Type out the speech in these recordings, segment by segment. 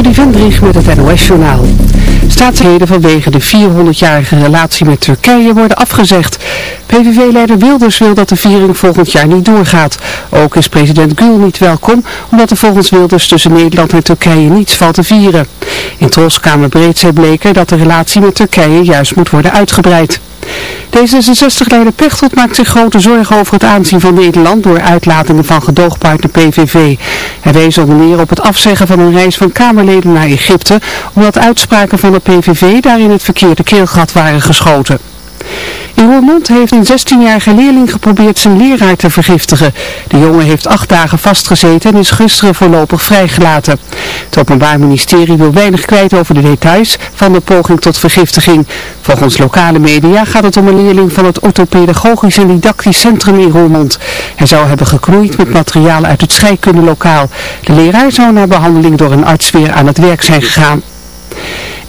Trudy Vendrich met het NOS-journaal. Staatsheden vanwege de 400-jarige relatie met Turkije worden afgezegd. PVV-leider Wilders wil dat de viering volgend jaar niet doorgaat. Ook is president Gül niet welkom, omdat er volgens Wilders tussen Nederland en Turkije niets valt te vieren. In Troskamer zei Bleker dat de relatie met Turkije juist moet worden uitgebreid. D66-leider Pechtold maakt zich grote zorgen over het aanzien van Nederland door uitlatingen van gedoogpartner PVV. Hij wees onder meer op het afzeggen van een reis van Kamerleden naar Egypte, omdat uitspraken van de PVV daarin het verkeerde keelgat waren geschoten. In Roermond heeft een 16-jarige leerling geprobeerd zijn leraar te vergiftigen. De jongen heeft acht dagen vastgezeten en is gisteren voorlopig vrijgelaten. Het Openbaar Ministerie wil weinig kwijt over de details van de poging tot vergiftiging. Volgens lokale media gaat het om een leerling van het orthopedagogisch en didactisch centrum in Roermond. Hij zou hebben geknoeid met materiaal uit het scheikundelokaal. De leraar zou na behandeling door een arts weer aan het werk zijn gegaan.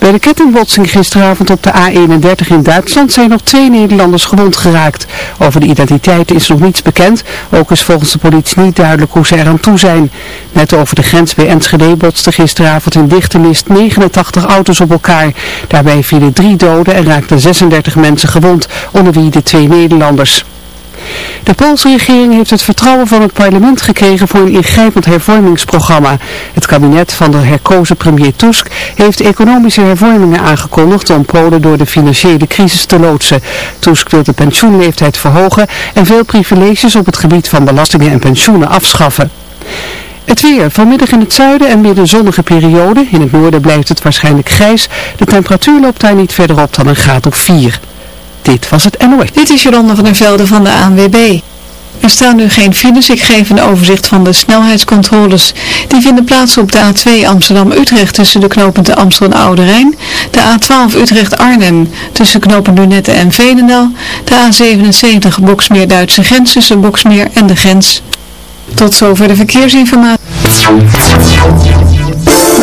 Bij de kettingbotsing gisteravond op de A31 in Duitsland zijn nog twee Nederlanders gewond geraakt. Over de identiteit is nog niets bekend. Ook is volgens de politie niet duidelijk hoe ze eraan toe zijn. Net over de grens bij Enschede botsten gisteravond in dichte mist 89 auto's op elkaar. Daarbij vielen drie doden en raakten 36 mensen gewond, onder wie de twee Nederlanders. De Poolse regering heeft het vertrouwen van het parlement gekregen voor een ingrijpend hervormingsprogramma. Het kabinet van de herkozen premier Tusk heeft economische hervormingen aangekondigd om Polen door de financiële crisis te loodsen. Tusk wil de pensioenleeftijd verhogen en veel privileges op het gebied van belastingen en pensioenen afschaffen. Het weer. Vanmiddag in het zuiden en midden zonnige periode. In het noorden blijft het waarschijnlijk grijs. De temperatuur loopt daar niet verder op dan een graad of 4. Dit was het NOS. Dit is Jolanda van der Velde van de ANWB. Er staan nu geen files. Ik geef een overzicht van de snelheidscontroles. Die vinden plaats op de A2 Amsterdam-Utrecht tussen de knooppunten Amstel en Oude Rijn. De A12 Utrecht-Arnhem tussen knooppunt Lunette en Veenendaal. De A77 Boksmeer-Duitse grens tussen Boksmeer en de grens. Tot zover de verkeersinformatie.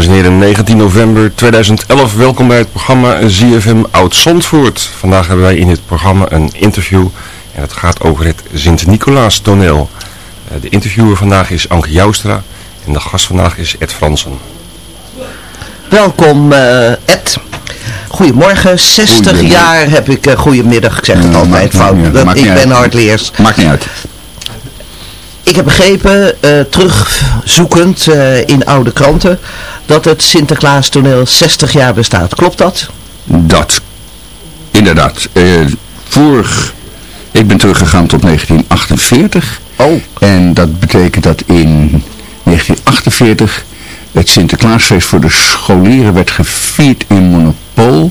Dames en heren, 19 november 2011. Welkom bij het programma ZFM Oud-Zandvoort. Vandaag hebben wij in het programma een interview en het gaat over het Sint-Nicolaas toneel. Eh, de interviewer vandaag is Anke Joustra en de gast vandaag is Ed Fransen. Welkom uh, Ed. Goedemorgen, 60 jaar heb ik, uh, goedemiddag, ik zeg het altijd fout, dat, ik ben hardleers. Maakt niet uit. Ik heb begrepen, uh, terugzoekend uh, in oude kranten, dat het Sinterklaas toneel 60 jaar bestaat. Klopt dat? Dat, inderdaad. Uh, vorig, ik ben teruggegaan tot 1948. Oh. En dat betekent dat in 1948 het Sinterklaasfeest voor de scholieren werd gevierd in Monopol.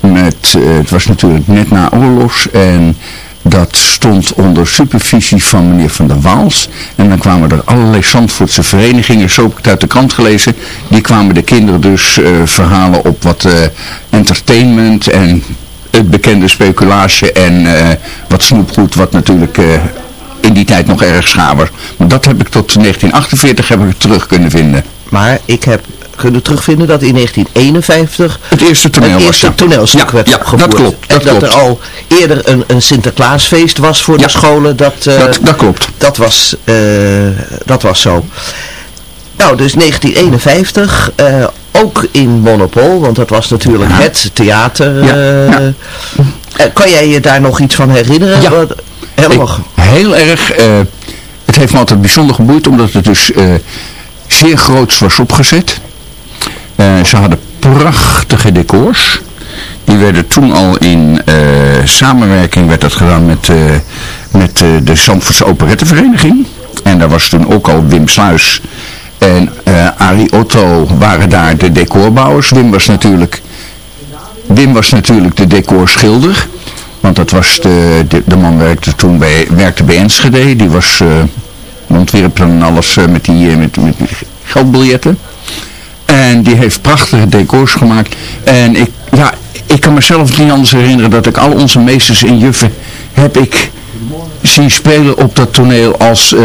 Met, het was natuurlijk net na oorlogs en dat stond onder supervisie van meneer Van der Waals. En dan kwamen er allerlei Zandvoortse verenigingen, zo heb ik het uit de krant gelezen. Die kwamen de kinderen dus uh, verhalen op wat uh, entertainment en het bekende speculatie en uh, wat snoepgoed, wat natuurlijk in die tijd nog erg was. Maar dat heb ik tot 1948 heb ik terug kunnen vinden. Maar ik heb kunnen terugvinden dat in 1951 het eerste, toneel het eerste toneelstuk ja, werd ja, opgevoerd. dat klopt. Dat en dat er al eerder een, een Sinterklaasfeest was voor Ja. de scholen. Dat, uh, dat, dat klopt. dat, was, uh, dat was zo. Nou, dus 1951, uh, ook in Monopol, want dat was natuurlijk het theater. Eh, eh, kan jij je daar nog iets van herinneren? Ja. Wat- Helemaal. Ik- heel erg. eh, het heeft me altijd bijzonder geboeid omdat het dus eh, zeer groots was opgezet. Eh, ze hadden prachtige decors. Die werden toen al in eh, samenwerking werd dat gedaan met, eh, met de Zandvoortse Operettenvereniging. En daar was toen ook al Wim Sluis en Arie Otto waren daar de decorbouwers. Wim was natuurlijk, Wim was natuurlijk de decorschilder. Want dat was de, de, man werkte toen bij, werkte bij Enschede. Die was uh, ontwerper en alles met, die, met, met geldbiljetten. En die heeft prachtige decors gemaakt. En ik, ja, ik kan mezelf niet anders herinneren dat ik al onze meesters en juffen heb ik zien spelen op dat toneel als, uh,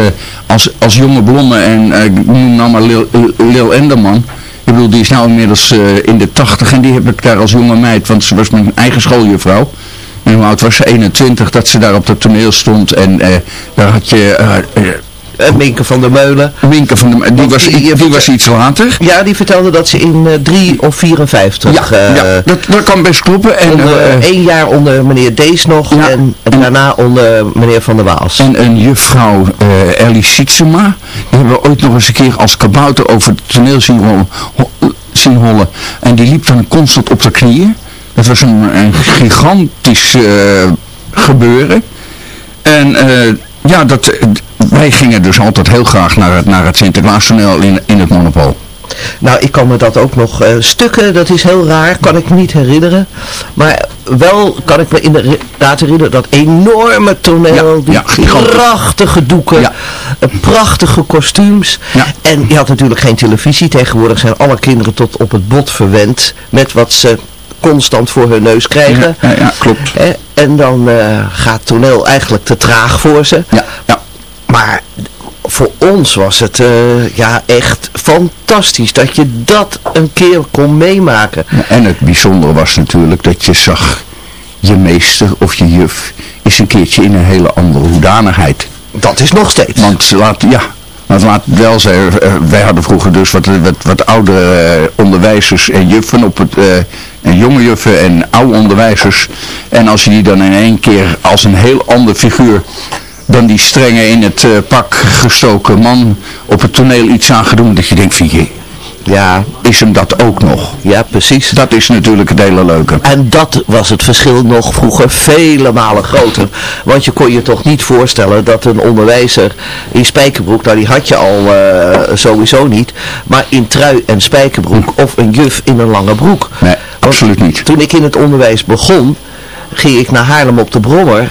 als, als jonge blonde. En ik noem nou maar Lil, Lil Enderman. Ik bedoel, die is nou inmiddels uh, in de tachtig en die heb ik daar als jonge meid, want ze was mijn eigen schooljuffrouw. En hoe was ze? 21, dat ze daar op dat toneel stond. En daar had je... Uh, Minke van der Meulen. Minke van der Meulen, die, was, die, die was iets later. Ja, die vertelde dat ze in uh, 3 of 54... Ja, ja dat, dat kan best kloppen. En, één jaar onder meneer Dees nog ja, en, en, daarna onder meneer Van der Waals. En een juffrouw Ellie Sietsema, die hebben we ooit nog eens een keer als kabouter over het toneel zien rollen, zien hollen. En die liep dan constant op de knieën. Dat was een, een gigantisch uh, gebeuren. En uh, ja, dat, wij gingen dus altijd heel graag naar het, naar het Sinterklaastoneel in, in het Monopol. Nou, ik kan me dat ook nog uh, stukken, dat is heel raar, kan ik me niet herinneren. Maar wel kan ik me inderdaad herinneren dat enorme toneel, ja, die ja, prachtige doeken, ja. prachtige kostuums. En je had natuurlijk geen televisie. Tegenwoordig zijn alle kinderen tot op het bot verwend met wat ze constant voor hun neus krijgen. Ja, ja, klopt. En dan uh, gaat toneel eigenlijk te traag voor ze. Ja, ja. Maar voor ons was het uh, ja echt fantastisch dat je dat een keer kon meemaken. Ja, en het bijzondere was natuurlijk dat je zag je meester of je juf is een keertje in een hele andere hoedanigheid. Dat is nog steeds. Want laat, ja, maar laat wel uh, wij hadden vroeger dus wat, wat, wat oude uh, onderwijzers en juffen op het, uh, en jonge juffen en oude onderwijzers. En als je die dan in één keer als een heel ander figuur dan die strenge in het uh, pak gestoken man op het toneel iets aan dat je denkt van je, ja, is hem dat ook nog? Ja, precies. Dat is natuurlijk het hele leuke. En dat was het verschil nog vroeger vele malen groter. Want je kon je toch niet voorstellen dat een onderwijzer in spijkerbroek, nou die had je al uh, sowieso niet, maar in trui en spijkerbroek of een juf in een lange broek. Nee, absoluut niet. Toen ik in het onderwijs begon, ging ik naar Haarlem op de Brommer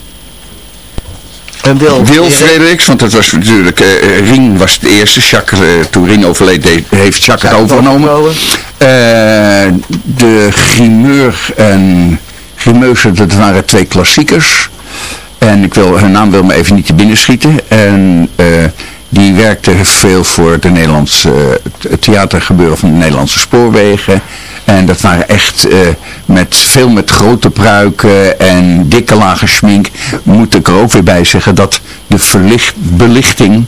En Wil, Wil Frederiks, want dat was natuurlijk, eh, Rien was de eerste, Jacques, eh, toen Rien overleed, heeft Jacques het overgenomen. De grimeur en grimeuse, dat waren twee klassiekers. En ik wil, hun naam wil me even niet te binnen schieten. En die werkte veel voor de Nederlandse, het theatergebeuren van de Nederlandse spoorwegen. En dat waren echt eh, met, veel met grote pruiken en dikke lagen schmink. Moet ik er ook weer bij zeggen dat de verlicht, belichting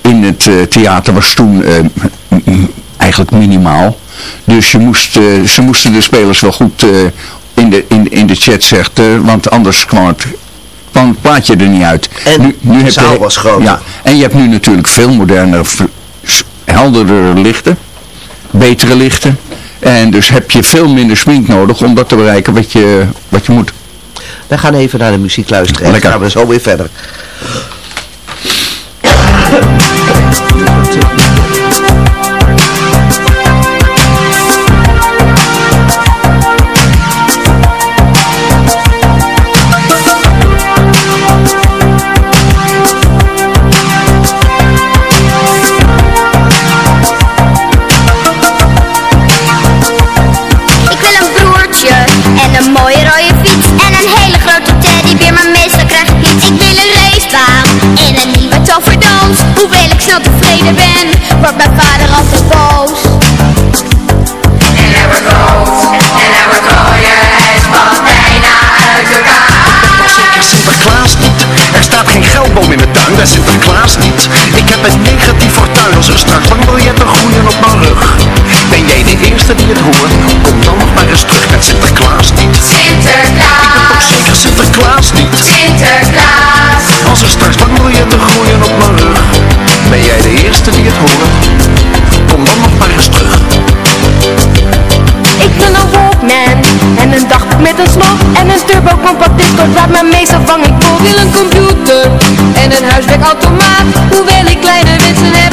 in het eh, theater was toen eh, eigenlijk minimaal. Dus je moest, ze moesten de spelers wel goed in, de, in, in de chat zeggen, want anders kwam het, kwam het plaatje er niet uit. En de zaal je- was groter. Ja, en je hebt nu natuurlijk veel moderner, v- s- helderdere lichten, betere lichten. En dus heb je veel minder smink nodig om dat te bereiken wat je, wat je moet. We gaan even naar de muziek luisteren en dan gaan we zo weer verder. Mijn meestal vang ik. Wil een computer en een huiswerkautomaat. Hoewel ik kleine wensen heb,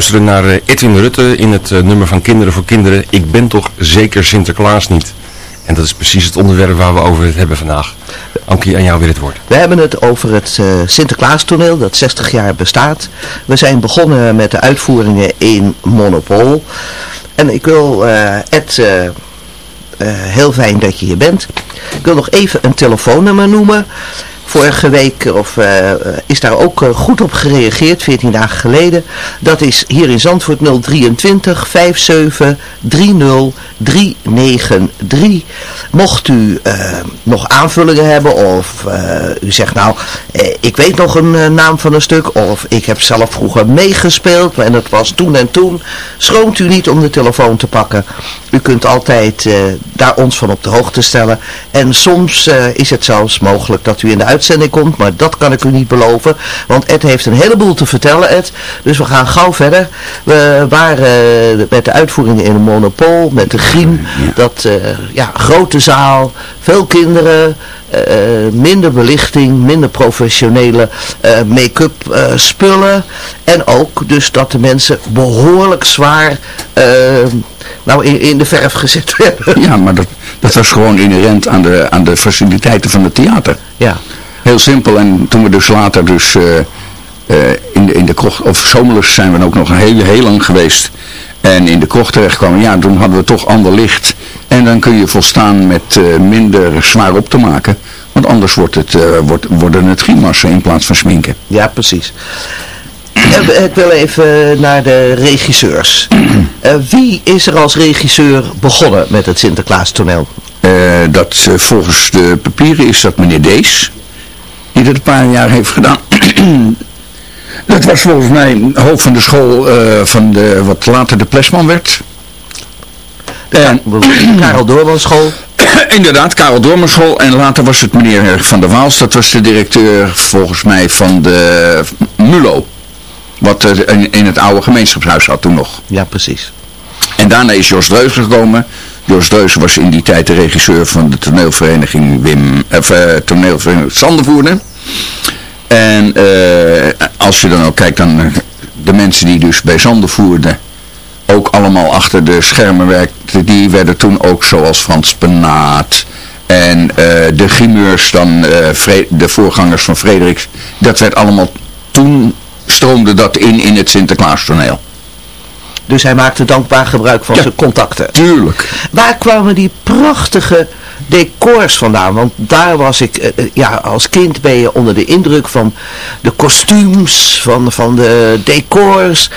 luisteren naar eh, Edwin Rutte in het eh, nummer van Kinderen voor Kinderen. Ik ben toch zeker Sinterklaas niet. En dat is precies het onderwerp waar we over het hebben vandaag. Ankie, aan jou weer het woord. We hebben het over het eh Sinterklaas toneel dat 60 jaar bestaat. We zijn begonnen met de uitvoeringen in Monopol. En ik wil eh, Ed, heel fijn dat je hier bent. Ik wil nog even een telefoonnummer noemen Vorige week of, eh, is daar ook eh, goed op gereageerd, 14 dagen geleden. Dat is hier in Zandvoort 023 57 30 393. Mocht u eh, nog aanvullingen hebben of u zegt nou, ik weet nog een naam van een stuk of ik heb zelf vroeger meegespeeld en het was toen en toen. Schroomt u niet om de telefoon te pakken. U kunt altijd daar ons van op de hoogte stellen. En soms is het zelfs mogelijk dat u in de uitzending komt, maar dat kan ik u niet beloven. Want Ed heeft een heleboel te vertellen, Ed. Dus we gaan gauw verder. We waren uh, met de uitvoeringen in een monopol, met de griem. Dat, ja, grote zaal, veel kinderen, minder belichting, minder professionele make-up spullen. En ook dus dat de mensen behoorlijk zwaar nou, in, in de verf gezet werden. Ja, maar dat, dat was gewoon inherent aan de, aan de faciliteiten van het theater. Ja. Heel simpel. En toen we dus later dus uh, in, de, in de krocht, of zomerlust zijn we ook nog een heel, heel lang geweest. En in de krocht terecht ja, toen hadden we toch ander licht. En dan kun je volstaan met uh, minder zwaar op te maken. Want anders wordt het, wordt, worden het grimassen in plaats van sminken. Ja, precies. Ik wil even naar de regisseurs. Uh, wie is er als regisseur begonnen met het Sinterklaas toneel? Uh, dat uh, volgens de papieren is dat meneer Dees. Die dat een paar jaar heeft gedaan. dat was volgens mij hoofd van de school van de, wat later de Plesman werd. En, Karel Doorman school. Inderdaad, Karel Doorman school. En later was het meneer Van der Waals. Dat was de directeur volgens mij van de MULO. Wat er in, in het oude gemeenschapshuis had toen nog. Ja, precies. En daarna is Jos Dreus gekomen. Jos Dreus was in die tijd de regisseur van de toneelvereniging Wim, of, uh, toneelvereniging Sandervoerder. En uh, als je dan ook kijkt dan uh, de mensen die dus bij Zandervoerden ook allemaal achter de schermen werkten, die werden toen ook zoals Frans Penaat en de grimeurs dan, de voorgangers van Frederiks, dat werd allemaal toen stroomde dat in in het Sinterklaas toneel. Dus hij maakte dankbaar gebruik van zijn contacten. Tuurlijk. Waar kwamen die prachtige decors vandaan? Want daar was ik, uh, ja, als kind ben je onder de indruk van de kostuums, van, van de decors.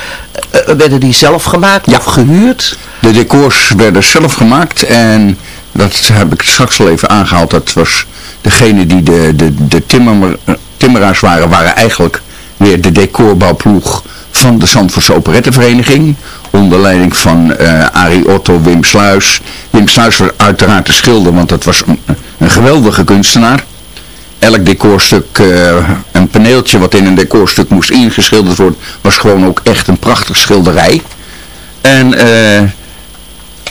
Uh, werden die zelf gemaakt ja. of gehuurd? De decors werden zelf gemaakt en dat heb ik straks al even aangehaald. Dat was degene die de, de, de timmer, timmeraars waren, waren eigenlijk weer de decorbouwploeg van de Zandvoortse Operettevereniging. Onder leiding van uh, Arie Otto, Wim Sluis. Wim Sluis was uiteraard de schilder, want dat was een, geweldige kunstenaar. Elk decorstuk, uh, een paneeltje wat in een decorstuk moest ingeschilderd worden, was gewoon ook echt een prachtig schilderij. En uh,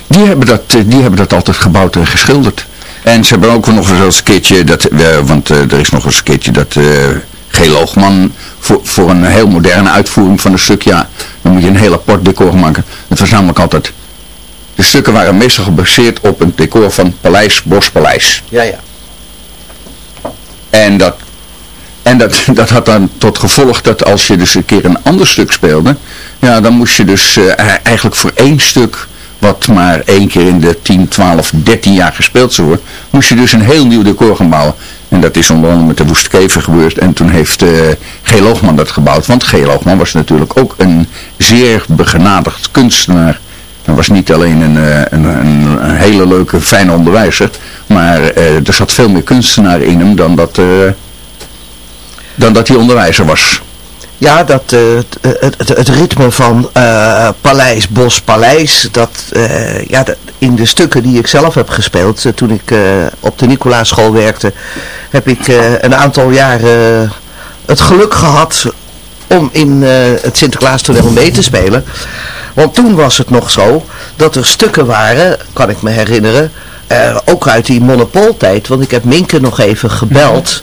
die, hebben dat, die hebben dat altijd gebouwd en geschilderd. En ze hebben ook nog eens een keertje, dat, want er is nog eens een keertje dat G. Loogman voor, voor een heel moderne uitvoering van een stuk, ja, dan moet je een heel apart decor maken. Het was namelijk altijd, de stukken waren meestal gebaseerd op een decor van Paleis, Bospaleis. Ja, ja. En dat, en dat, dat had dan tot gevolg dat als je dus een keer een ander stuk speelde, ja, dan moest je dus uh, eigenlijk voor één stuk wat maar één keer in de 10, 12, 13 jaar gespeeld zou worden, moest je dus een heel nieuw decor gaan bouwen. En dat is onder andere met de Woeste Kever gebeurd. En toen heeft uh, G. Loogman dat gebouwd. Want G. Loogman was natuurlijk ook een zeer begenadigd kunstenaar. Hij was niet alleen een, eh, een, een, hele leuke, fijne onderwijzer. Maar uh, er zat veel meer kunstenaar in hem dan dat, dan dat hij onderwijzer was. Ja, dat, uh, het, het, het, ritme van uh, Paleis, Bos, Paleis, dat, ja, in de stukken die ik zelf heb gespeeld, toen ik op de Nicolaaschool werkte, heb ik een aantal jaren het geluk gehad om in het Sinterklaas toneel mee te spelen. Want toen was het nog zo dat er stukken waren, kan ik me herinneren, ook uit die monopoltijd, want ik heb Minke nog even gebeld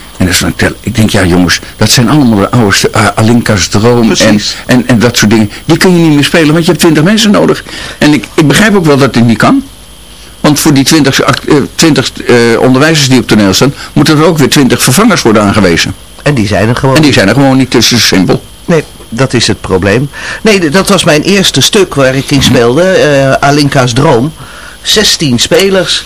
En dan stond ik tellen. Ik denk, ja jongens, dat zijn allemaal de oude ah, Alinka's Droom en, en, en dat soort dingen. Die kun je niet meer spelen, want je hebt 20 mensen nodig. En ik, ik begrijp ook wel dat dit niet kan. Want voor die 20, act- eh, 20 eh, onderwijzers die op toneel staan, moeten er ook weer 20 vervangers worden aangewezen. En die zijn er gewoon. En die zijn er gewoon niet tussen simpel. Nee, dat is het probleem. Nee, dat was mijn eerste stuk waar ik in speelde, eh, Alinka's Droom. 16 spelers.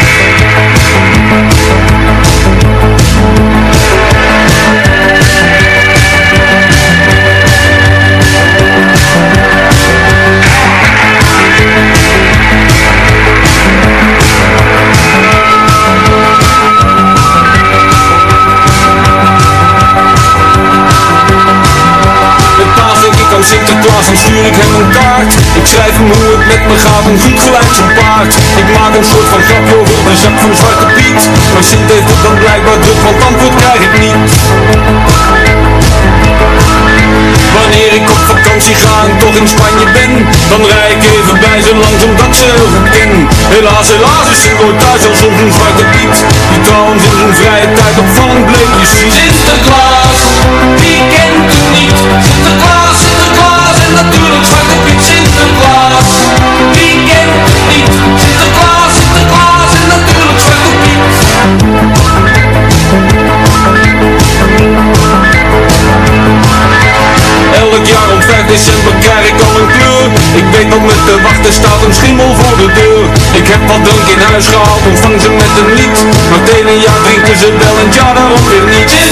Ze goed ken Helaas, helaas is Sint nooit thuis als soms een Zwarte Die trouwens in drank in huis gehaald, ontvang ze met een lied. Maar het ene jaar drinken ze wel en het jaar daarop weer niet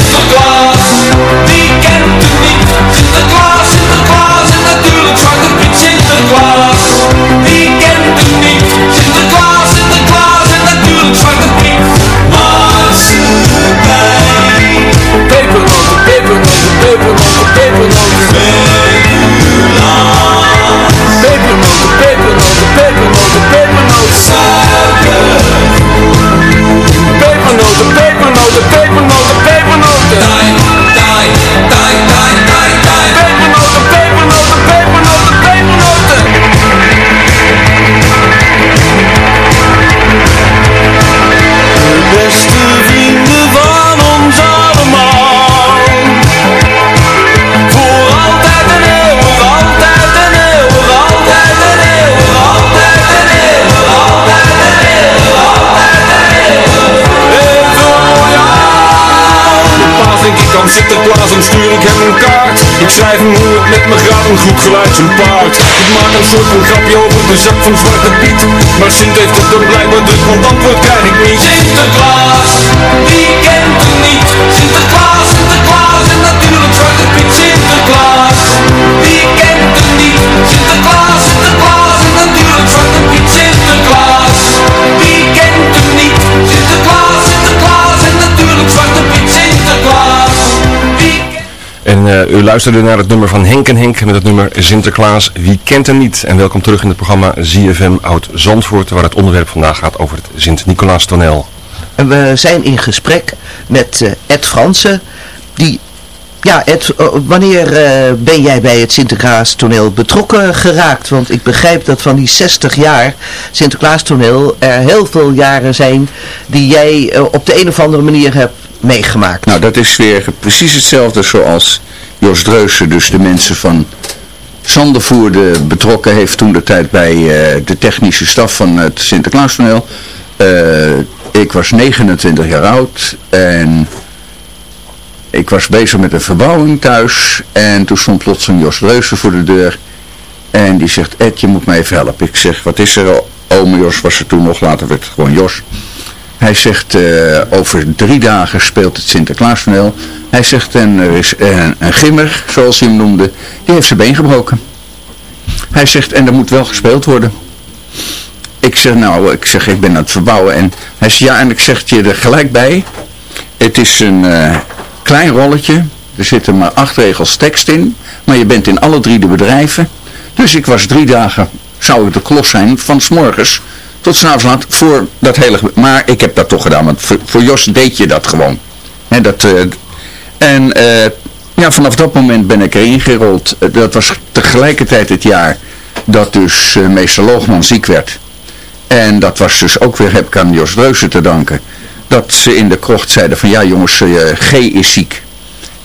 hem hoe het met me gaat, een goed geluid zijn paard. Ik maak een soort van grapje over de zak van Zwarte Piet. Maar Sint heeft het dan blijkbaar druk, want antwoord krijg ik niet. Sinterklaas, wie kent En eh, u luisterde naar het nummer van Henk en Henk met het nummer Sinterklaas. Wie kent hem niet? En welkom terug in het programma ZFM Oud Zandvoort, waar het onderwerp vandaag gaat over het Sint-Nicolaas toneel. En we zijn in gesprek met eh, Ed Fransen. Die, ja Ed, eh, wanneer ben jij bij het Sinterklaas toneel betrokken geraakt? Want ik begrijp dat van die 60 jaar Sinterklaas toneel er heel veel jaren zijn die jij op de een of andere manier hebt meegemaakt. Nou, dat is weer precies hetzelfde zoals Jos Dreusen, dus de mensen van Zandervoerde betrokken heeft toen de tijd bij eh, de technische staf van het Sinterklaastoneel. Eh ik was 29 jaar oud en ik was bezig met een verbouwing thuis en toen stond plotseling Jos Dreusen voor de deur en die zegt, Ed, je moet me even helpen. Ik zeg, wat is er? Ome Jos was er toen nog, later werd het gewoon Jos. Hij zegt, eh, over drie dagen speelt het Sinterklaastoneel. Hij zegt, en er is een, gimmer, zoals hij hem noemde, die heeft zijn been gebroken. Hij zegt, en er moet wel gespeeld worden. Ik zeg, nou, ik zeg, ik ben aan het verbouwen. En hij zegt, ja, en ik zeg je er gelijk bij. Het is een eh, klein rolletje. Er zitten maar acht regels tekst in. Maar je bent in alle drie de bedrijven. Dus ik was drie dagen, zou ik de klos zijn, van s morgens tot s'avonds laat voor dat hele... Maar ik heb dat toch gedaan, want voor, Jos deed je dat gewoon. Hè, dat, eh, en eh, Ja, vanaf dat moment ben ik erin gerold. Eh, Dat was tegelijkertijd het jaar dat dus meester Loogman ziek werd. En dat was dus ook weer, heb ik aan Jos Reuzen te danken, dat ze in de krocht zeiden van ja jongens, G is ziek.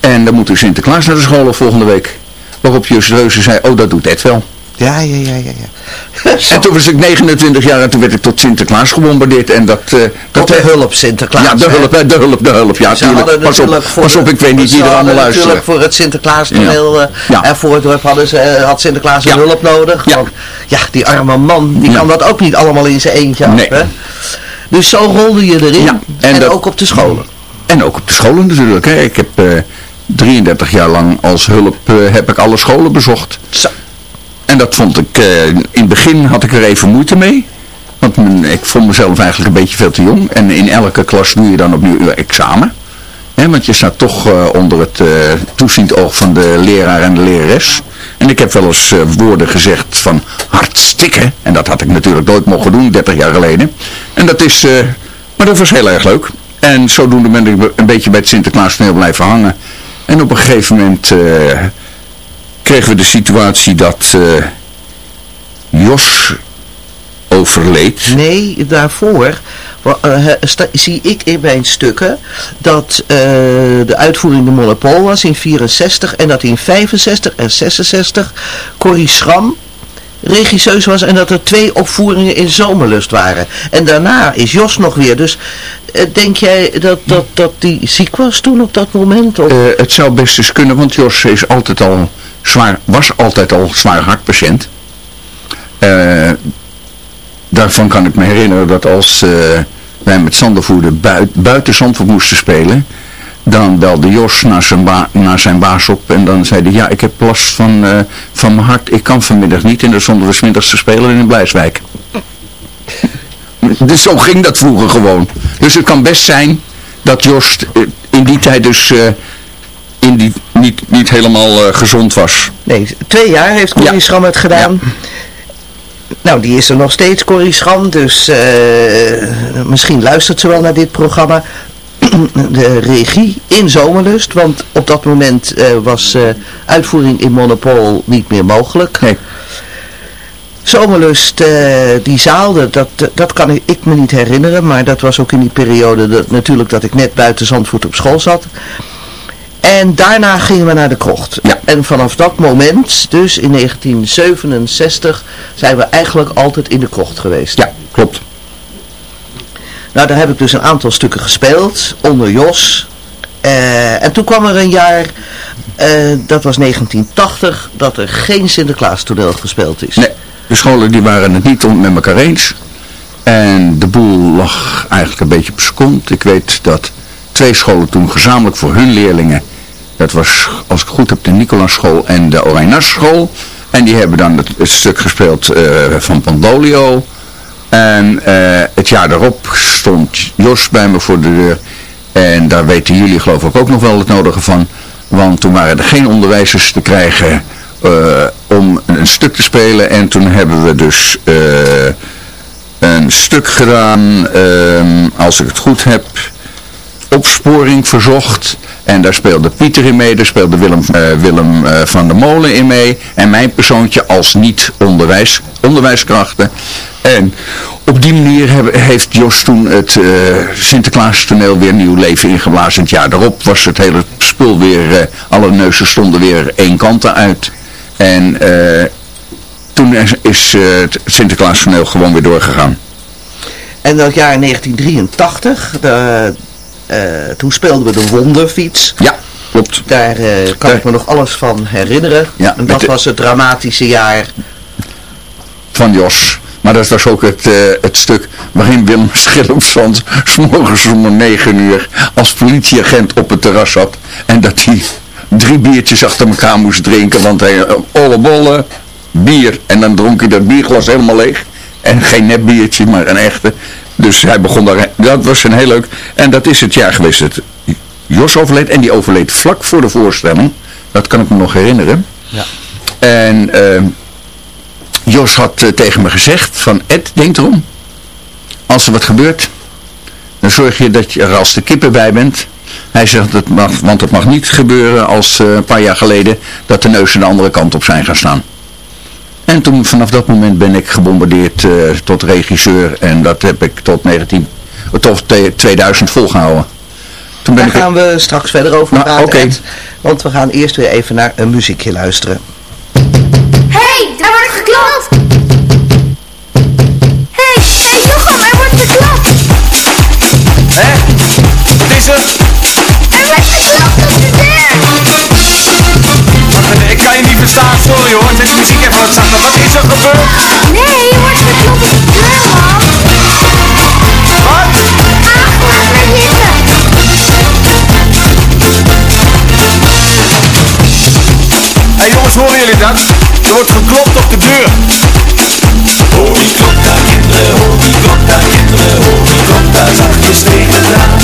En dan moet u Sinterklaas naar de school volgende week. Waarop Jos Reuzen zei, oh dat doet Ed wel. Ja, ja, ja, ja. ja. En toen was ik 29 jaar en toen werd ik tot Sinterklaas gebombardeerd. En dat... eh dat de hulp Sinterklaas. Ja, de hulp, hè, de hulp, de hulp. Ja, Ze tuurlijk. hadden Pas op, natuurlijk pas op, ik weet niet wie er allemaal luisteren. natuurlijk voor het Sinterklaas toneel Ja. eh, Ja. en voor het dorp hadden ze, eh, had Sinterklaas een hulp nodig. Want ja, die arme man, die kan dat ook niet allemaal in zijn eentje af. Nee. Hè? Dus zo rolde je erin. Ja, en dat- ook op de scholen. En ook op de scholen natuurlijk. Hè. Ik heb eh, 33 jaar lang als hulp heb ik alle scholen bezocht. Zo. En dat vond ik, eh, in het begin had ik er even moeite mee. Want ik vond mezelf eigenlijk een beetje veel te jong. En in elke klas doe je dan opnieuw examen. Hè, want je staat toch eh, onder het eh, toeziend oog van de leraar en de lerares. En ik heb wel eens woorden gezegd van hartstikke. En dat had ik natuurlijk nooit mogen doen, 30 jaar geleden. En dat is, maar dat was heel erg leuk. En zodoende ben ik een beetje bij het Sinterklaas blijven hangen. En op een gegeven moment kregen we de situatie dat eh, Jos overleed. Nee, daarvoor eh, zie ik in mijn stukken dat eh, de uitvoering de Monopol was in 64 en dat in 65 en 66 Corrie Schram regisseus was en dat er twee opvoeringen in Zomerlust waren. En daarna is Jos nog weer. Dus denk jij dat, dat, dat die ziek was toen op dat moment? Of? Eh, het zou best eens kunnen, want Jos is altijd al zwaar, was altijd al zwaar hartpatiënt. Eh, daarvan kan ik me herinneren dat als eh, wij met Zandervoerder bui- buiten Zandvoort moesten spelen, dan belde Jos naar zijn, naar zijn baas op en dan zei hij, ja ik heb last van, eh, van mijn hart, ik kan vanmiddag niet en dan stonden we te spelen in Blijswijk. Dus zo ging dat vroeger gewoon. Dus het kan best zijn dat Jos eh, in die tijd dus eh, in die, niet, niet helemaal eh, gezond was. Nee, twee jaar heeft Corrie Ja. Schram het gedaan. Nou, die is er nog steeds, Corrie Schram. Dus misschien luistert ze wel naar dit programma. De regie in Zomerlust. Want op dat moment was uitvoering in Monopol niet meer mogelijk. Nee. Zomerlust, eh, die zaalde, dat, dat kan ik, ik me niet herinneren. Maar dat was ook in die periode dat, natuurlijk dat ik net buiten Zandvoort op school zat. En daarna gingen we naar de krocht. Ja. En vanaf dat moment, dus in 1967, zijn we eigenlijk altijd in de krocht geweest. Ja, klopt. Nou, daar heb ik dus een aantal stukken gespeeld, onder Jos. Eh, en toen kwam er een jaar, eh, dat was 1980, dat er geen Sinterklaas toneel gespeeld is. Nee, de scholen die waren het niet met elkaar eens. En de boel lag eigenlijk een beetje op. Ik weet dat twee scholen toen gezamenlijk voor hun leerlingen, dat was als ik goed heb de Nicolasschool en de Orijnasschool. En die hebben dan het, stuk gespeeld eh, van Pandolio. En eh, het jaar daarop stond Jos bij me voor de deur. En daar weten jullie geloof ik ook nog wel het nodige van. Want toen waren er geen onderwijzers te krijgen om een stuk te spelen. En toen hebben we dus eh, een stuk gedaan, ehm, als ik het goed heb, opsporing verzocht. En daar speelde Pieter in mee, daar speelde Willem, eh, Willem eh, van der Molen in mee. En mijn persoontje als niet-onderwijs, onderwijskrachten. En op die manier heeft Jos toen het eh Sinterklaas toneel weer nieuw leven ingeblazen. Het jaar daarop was het hele spul weer, eh, alle neuzen stonden weer één kant uit. En eh, toen is, is eh, het Sinterklaas toneel gewoon weer doorgegaan. En dat jaar 1983, de, eh, toen speelden we de Wonderfiets. Ja, klopt. Daar kan Daar- ik me nog alles van herinneren. Ja, en dat de- was het dramatische jaar. van Jos. Maar dat was ook het, het stuk waarin Willem Schillemsand s'morgens om 9 uur als politieagent op het terras zat. En dat hij drie biertjes achter elkaar moest drinken, want hij eh, olle bolle, bier. En dan dronk hij dat bierglas helemaal leeg. En geen nepbiertje, maar een echte. Dus hij begon daar, dat was een heel leuk. En dat is het jaar geweest dat Jos overleed. En die overleed vlak voor de voorstelling. Dat kan ik me nog herinneren. Ja. En... ehm, Jos had eh, tegen me gezegd van Ed, denk erom. Als er wat gebeurt, Dan zorg je dat je er als de kippen bij bent. Hij zegt, het mag, want het mag niet gebeuren als eh, een paar jaar geleden dat de neuzen de andere kant op zijn gaan staan. En toen, vanaf dat moment ben ik gebombardeerd eh, tot regisseur en dat heb ik tot, 19, tot 2000 volgehouden. Toen ben Daar ik, gaan we straks verder over Nou, praten. Ed. Want we gaan eerst weer even naar een muziekje luisteren. Hé, hey, daar wordt geklopt! Hé, hey, hey Jochem, er wordt geklopt! Hé? Wat is? Er ik kan je niet verstaan, sorry hoor. Zet de muziek even wat zachter. Wat is er gebeurd? Nee, er wordt geklopt op de deur, man! Wat? Aangeland naar hitte! Hé jongens, horen jullie dat? Er wordt geklopt op de deur. Hoor klopt daar kinderen, hoor klopt daar kinderen, hoor klopt daar zachtjes tegen het raam.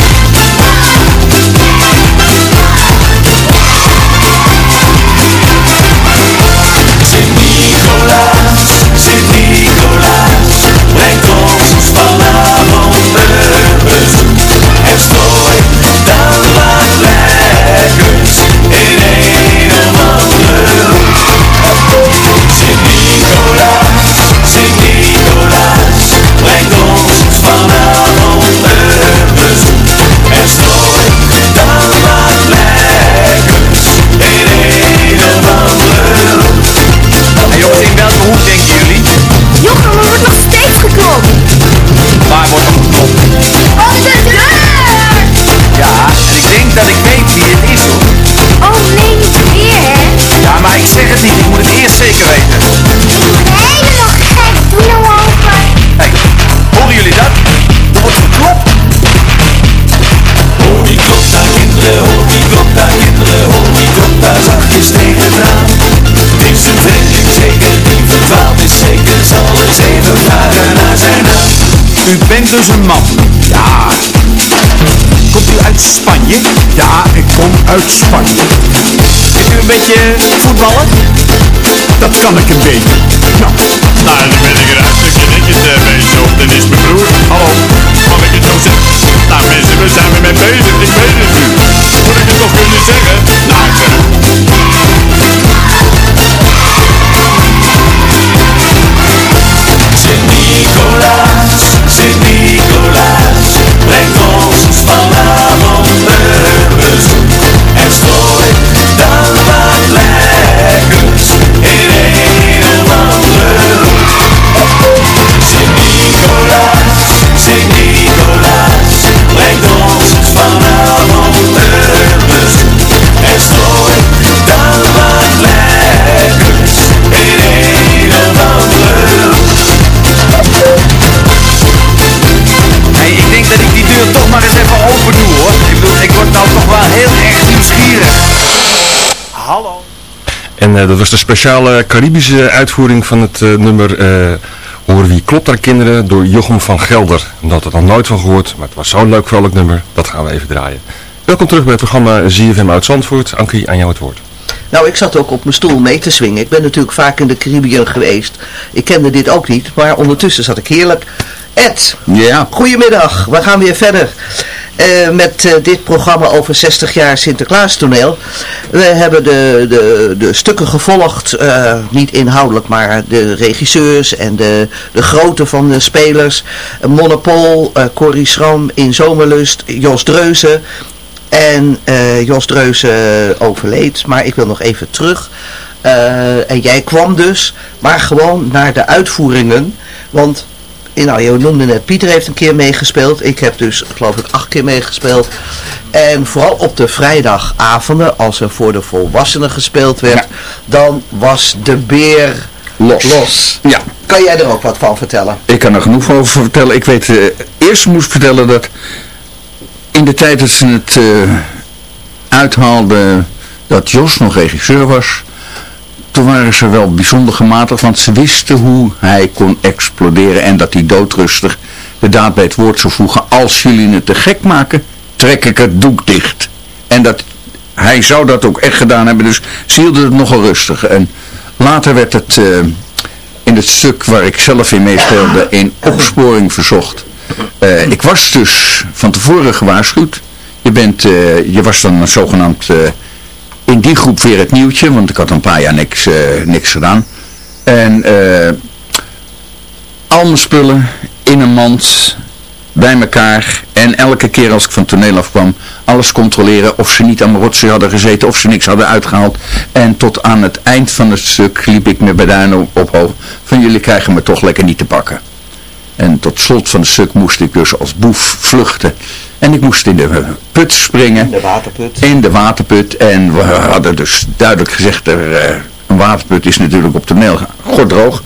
Dus een man. Ja, Komt u uit Spanje? ja, ik kom uit Spanje. Weet u een beetje voetballen? Dat kan ik een beetje. Nou, Nou, dan ben ik er hartstikke netjes eh, bezig op. Dan is mijn broer. Hallo, mag ik het zo zeggen? Nou mensen, we zijn er mee bezig. Ik weet het nu. Moet ik het toch kunnen zeggen? Nou, ik zeg het. Sint-Nicolaas, Sint-Nicolaas, brengt ons vanavond En eh, dat was de speciale Caribische uitvoering van het eh, nummer eh Hoor wie klopt daar kinderen door Jochem van Gelder. Omdat het nog nooit van gehoord, maar het was zo'n leuk vrolijk nummer. Dat gaan we even draaien. Welkom terug bij het programma ZFM uit Zandvoort. Ankie, aan jou het woord. Nou, ik zat ook op mijn stoel mee te swingen. Ik ben natuurlijk vaak in de Caribbean geweest. Ik kende dit ook niet, maar ondertussen zat ik heerlijk. Ed, ja, goedemiddag. We gaan weer verder eh, met eh, dit programma over 60 jaar Sinterklaas toneel. We hebben de, de, de stukken gevolgd, eh, niet inhoudelijk, maar de regisseurs en de, de grootte van de spelers. Monopol, Corrie Schram in Zomerlust, Jos Dreuzen. En Jos Dreuzen overleed, maar ik wil nog even terug. En jij kwam dus, maar gewoon naar de uitvoeringen. Want, nou, je noemde net, Pieter heeft een keer meegespeeld. Ik heb dus, geloof ik, acht keer meegespeeld. En vooral op de vrijdagavonden, als er voor de volwassenen gespeeld werd, dan was de beer los. los. Ja. Kan jij er ook wat van vertellen? Ik kan er genoeg over vertellen. Ik weet, eh, eerst moest vertellen dat in de tijd dat ze het eh, uithaalden dat Jos nog regisseur was, toen waren ze wel bijzonder gematigd, want ze wisten hoe hij kon exploderen en dat hij doodrustig de daad bij het woord zou voegen. Als jullie het te gek maken, trek ik het doek dicht. En dat, hij zou dat ook echt gedaan hebben, dus ze hielden het nogal rustig. En later werd het eh, in het stuk waar ik zelf in meespeelde in opsporing verzocht. Eh, ik was dus van tevoren gewaarschuwd. Je, bent, eh, je was dan zogenaamd eh, in die groep weer het nieuwtje, want ik had een paar jaar niks, eh, niks gedaan. En eh al mijn spullen in een mand, bij elkaar. En elke keer als ik van toneel afkwam, alles controleren of ze niet aan mijn rotzooi hadden gezeten, of ze niks hadden uitgehaald. En tot aan het eind van het stuk liep ik met beduinen op, op van jullie krijgen me toch lekker niet te pakken. En tot slot van het stuk moest ik dus als boef vluchten. En ik moest in de put springen. In de waterput. In de waterput. En we hadden dus duidelijk gezegd, er, eh, een waterput is natuurlijk op toneel droog.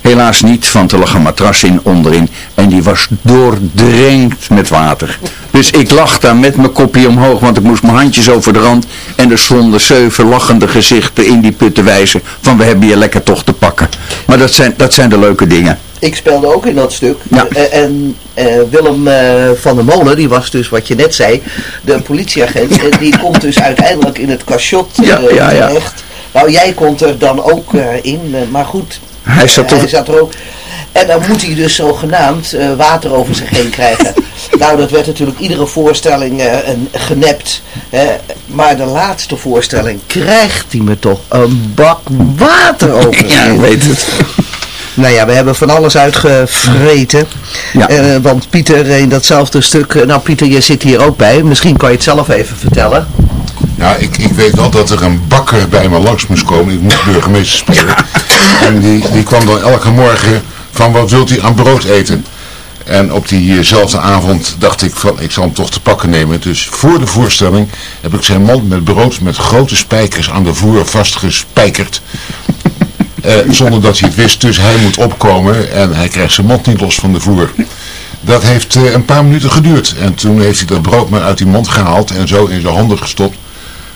Helaas niet, want er lag een matras in onderin. En die was doordrenkt met water. Dus ik lag daar met mijn kopje omhoog, want ik moest mijn handjes over de rand. En er stonden zeven lachende gezichten in die put te wijzen. Van we hebben je lekker toch te pakken. Maar dat zijn, dat zijn de leuke dingen. Ik speelde ook in dat stuk. Ja. Eh, en eh, Willem eh, van der Molen, die was dus wat je net zei, de politieagent, die komt dus uiteindelijk in het cachot Ja, ja, ja. terecht. Nou, jij komt er dan ook in, maar goed, Hij zat hij zat er ook. En dan moet hij dus zogenaamd water over zich heen krijgen. nou, dat werd natuurlijk iedere voorstelling een, genept. hè. maar de laatste voorstelling krijgt hij me toch een bak water over zich Ja, heen. ik weet het. Nou ja, we hebben van alles uitgevreten. Ja. Eh, want Pieter in datzelfde stuk... Nou Pieter, je zit hier ook bij. Misschien kan je het zelf even vertellen. Ja, ik, ik weet wel dat er een bakker bij me langs moest komen. Ik moest burgemeester spelen. En die, die kwam dan elke morgen van wat wilt u aan brood eten? En op diezelfde avond dacht ik van ik zal hem toch te pakken nemen. Dus voor de voorstelling heb ik zijn mand met brood met grote spijkers aan de voer vastgespijkerd. Eh, zonder dat hij het wist. Dus hij moet opkomen en hij krijgt zijn mand niet los van de voer. Dat heeft eh, een paar minuten geduurd. En toen heeft hij dat brood maar uit die mond gehaald en zo in zijn handen gestopt.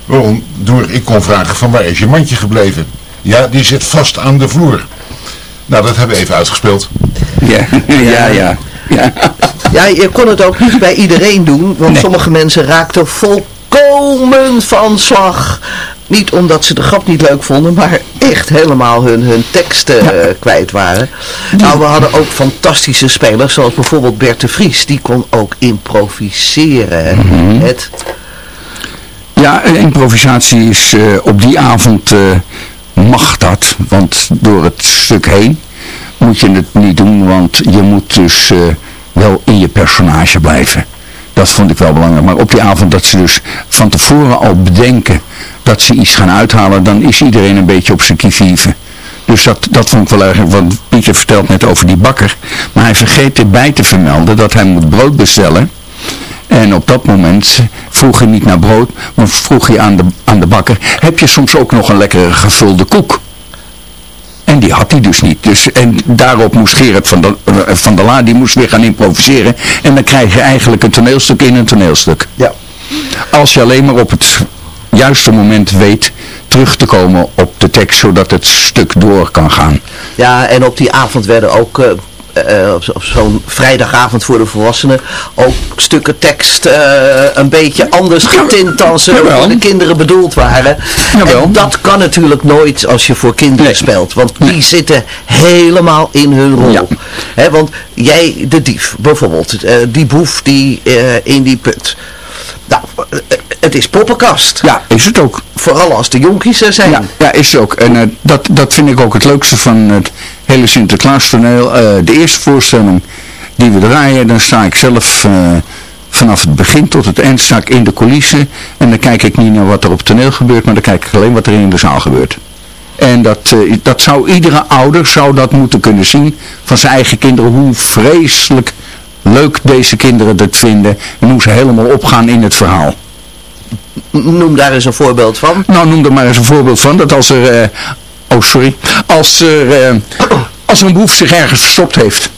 Waardoor ik kon vragen van waar is je mandje gebleven? Ja, die zit vast aan de vloer. Nou, dat hebben we even uitgespeeld. Ja, ja, ja. ja. Ja, je kon het ook niet bij iedereen doen. Want sommige mensen raakten volkomen van slag. Niet omdat ze de grap niet leuk vonden, maar echt helemaal hun, hun teksten eh, kwijt waren. Nou, we hadden ook fantastische spelers, zoals bijvoorbeeld Bert de Vries. Die kon ook improviseren. Mhm. Het, Ja, improvisatie is eh, op die avond eh, mag dat, want door het stuk heen moet je het niet doen, want je moet dus wel in je personage blijven. Dat vond ik wel belangrijk. Maar op die avond dat ze dus van tevoren al bedenken dat ze iets gaan uithalen, dan is iedereen een beetje op zijn kivive. Dus dat, dat vond ik wel erg, want Pieter vertelt net over die bakker. Maar hij vergeet erbij te vermelden dat hij moet brood bestellen. En op dat moment vroeg hij niet naar brood, maar vroeg hij aan de, aan de bakker, heb je soms ook nog een lekkere gevulde koek? En die had hij dus niet. Dus, en daarop moest Gerard van der, eh, van der Laar, die moest weer gaan improviseren. En dan krijg je eigenlijk een toneelstuk in een toneelstuk. Ja. Als je alleen maar op het juiste moment weet terug te komen op de tekst, zodat het stuk door kan gaan. ja, en op die avond werden ook... eh, eh, op, zo- op zo'n vrijdagavond voor de volwassenen ook stukken tekst eh, een beetje anders getint dan ze voor de kinderen bedoeld waren. En dat kan natuurlijk nooit als je voor kinderen speelt, want die zitten helemaal in hun rol. Ja. Hè, want jij, de dief bijvoorbeeld, eh, die boef die in die put. Nou, eh, het is poppenkast. Ja, is het ook. Vooral als de jonkies er zijn. Ja, ja is het ook. En eh, dat, dat vind ik ook het leukste van het hele Sinterklaas toneel. Eh, de eerste voorstelling die we draaien, dan sta ik zelf eh, vanaf het begin tot het eind sta ik in de coulissen. En dan kijk ik niet naar wat er op het toneel gebeurt, maar dan kijk ik alleen wat er in de zaal gebeurt. En dat, eh, dat zou iedere ouder zou dat moeten kunnen zien van zijn eigen kinderen. Hoe vreselijk leuk deze kinderen dat vinden. En hoe ze helemaal opgaan in het verhaal. Noem daar eens een voorbeeld van. Nou, noem er maar eens een voorbeeld van. Dat als er... eh, oh, sorry. Als er... eh, als een boef zich ergens verstopt heeft.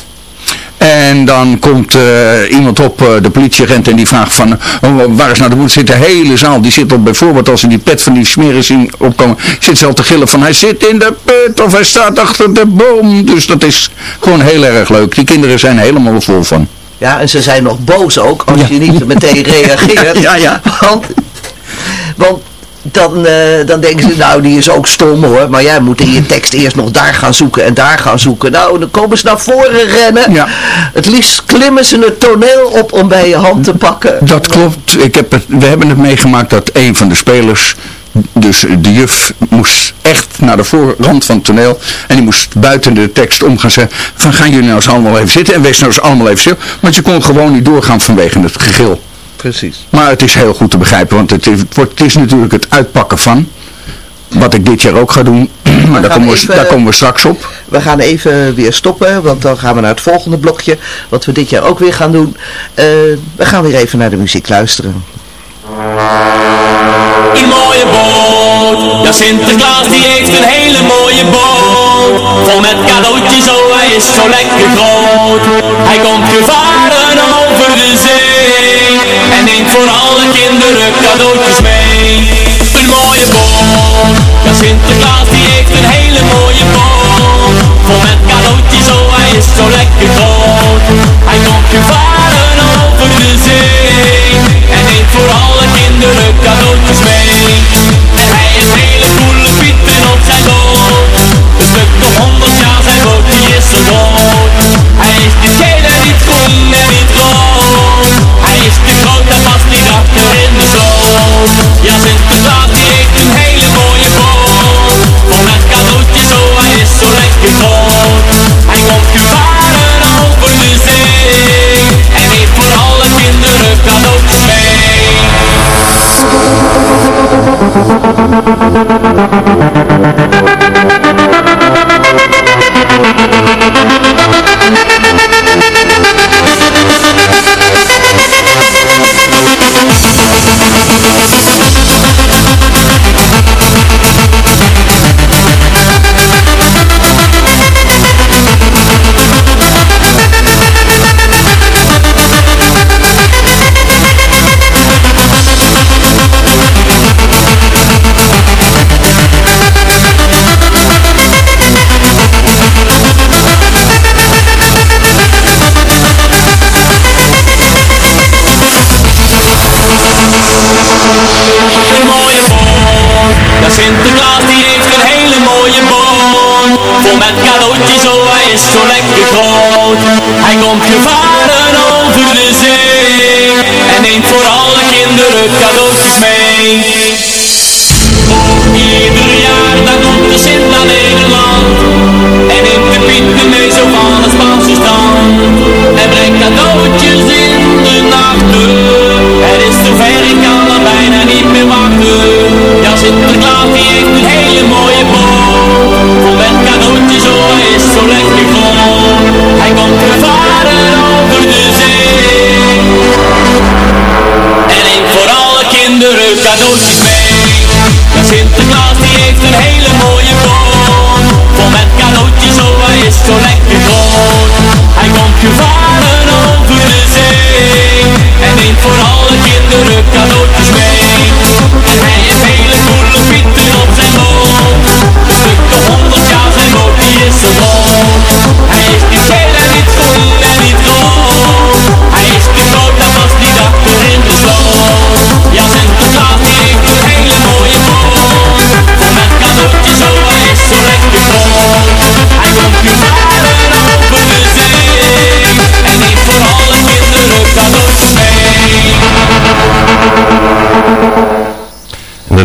En dan komt eh, iemand op, eh, de politieagent, en die vraagt van, oh, waar is nou de moeder? Zit de hele zaal, die zit op bijvoorbeeld als ze die pet van die smeren zien opkomen, zit ze al te gillen van, hij zit in de put of hij staat achter de boom. Dus dat is gewoon heel erg leuk. Die kinderen zijn helemaal vol van. Ja, en ze zijn nog boos ook als je niet meteen reageert. Ja, ja. Want, want dan, eh, dan denken ze, nou die is ook stom hoor. Maar jij moet in je tekst eerst nog daar gaan zoeken en daar gaan zoeken. Nou, dan komen ze naar voren rennen. Ja. Het liefst klimmen ze het toneel op om bij je hand te pakken. Dat klopt. Ik heb het, we hebben het meegemaakt dat een van de spelers, dus de juf, moest echt naar de voorrand van het toneel. En die moest buiten de tekst om gaan zeggen, van gaan jullie nou eens allemaal even zitten. En wees nou eens allemaal even stil. Want je kon gewoon niet doorgaan vanwege het gegil. Precies. Maar het is heel goed te begrijpen, want het is, het wordt, het is natuurlijk het uitpakken van. Wat ik dit jaar ook ga doen, maar daar komen, we, even- daar komen we straks op. We gaan even weer stoppen, want dan gaan we naar het volgende blokje. Wat we dit jaar ook weer gaan doen. Eh, we gaan weer even naar de muziek luisteren. Een mooie boot, ja Sinterklaas die heeft een hele mooie boot. Vol met cadeautjes, oh hij is zo lekker groot. Hij komt gevaren over de zee. Voor alle kinderen cadeautjes mee. Een mooie boot, ja Sinterklaas die heeft een hele mooie boot. Vol met cadeautjes, oh hij is zo lekker groot. Hij komt gevaren over de zee. En neemt voor alle kinderen cadeautjes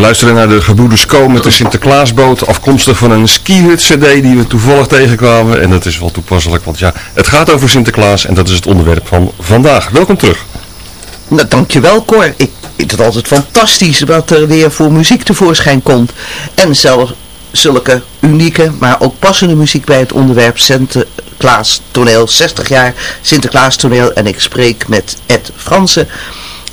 luisteren naar de gebroeders Co met de Sinterklaasboot, afkomstig van een skihut cd die we toevallig tegenkwamen. En dat is wel toepasselijk, want ja, het gaat over Sinterklaas en dat is het onderwerp van vandaag. Welkom terug. Nou, dankjewel Cor. Ik vind het altijd fantastisch wat er weer voor muziek tevoorschijn komt. En zelfs zulke unieke, maar ook passende muziek bij het onderwerp Sinterklaas toneel. 60 jaar Sinterklaas toneel. En ik spreek met Ed Fransen.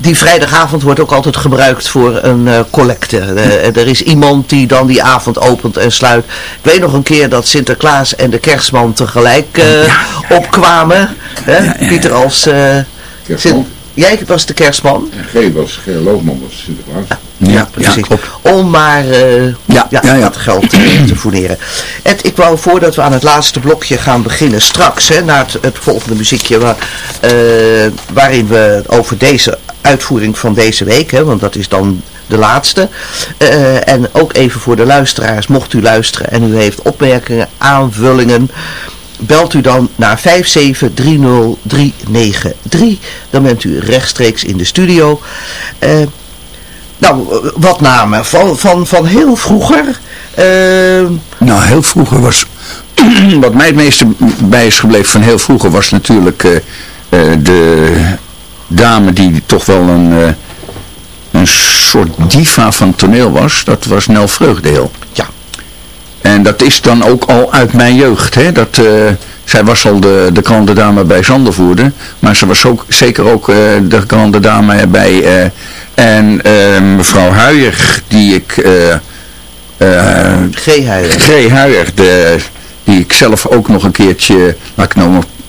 die vrijdagavond wordt ook altijd gebruikt voor een eh, collecte. Eh, er is iemand die dan die avond opent en sluit. Ik weet nog een keer dat Sinterklaas en de kerstman tegelijk eh, opkwamen. Hè? Pieter als... eh, Sint- Jij was de kerstman? G was, G. Loogman was Sinterklaas. Ja, precies. Om maar eh, ja, dat geld eh, te fourneren. Ed, ik wou voordat we aan het laatste blokje gaan beginnen straks, hè, naar het, het volgende muziekje, waar, eh, waarin we over deze uitvoering van deze week, hè, want dat is dan de laatste. eh, en ook even voor de luisteraars, mocht u luisteren en u heeft opmerkingen, aanvullingen, belt u dan naar 5730393. Dan bent u rechtstreeks in de studio. Eh, nou, wat namen? Van, van, van heel vroeger? Eh, Nou, heel vroeger was, wat mij het meeste bij is gebleven van heel vroeger was natuurlijk eh, eh, de dame die toch wel een, eh, een soort diva van toneel was. Dat was Nel Vreugdeel. Ja. En dat is dan ook al uit mijn jeugd. Hè? Dat, eh, zij was al de, de grande dame bij Zandervoerde. Maar ze was ook, zeker ook eh, de grande dame bij... eh, en mevrouw Huijer, die ik... G. Huijer. G. Huijer, de, die ik zelf ook nog een keertje, laat ik nou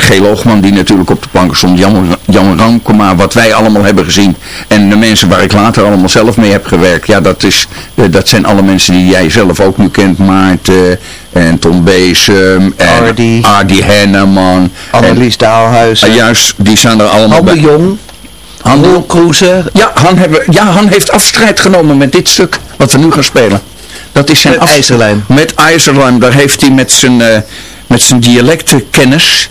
G. Loogman die natuurlijk op de planken stond, Jan, Jan Rankema, wat wij allemaal hebben gezien. En de mensen waar ik later allemaal zelf mee heb gewerkt, ja, dat, is, eh, dat zijn alle mensen die jij zelf ook nu kent, Maarten en Tom Beesem en Ardy. Ardy Henneman. Annelies Daalhuizen. Ah, juist, die zijn er allemaal Han de bij. Jong. Han Kroeze. Ja, Han, hebben, ja, Han heeft afstrijd genomen met dit stuk wat we nu gaan spelen. Dat is zijn Met IJzerlijm. Met IJzerlijm. Daar heeft hij met zijn, eh, met zijn dialectenkennis.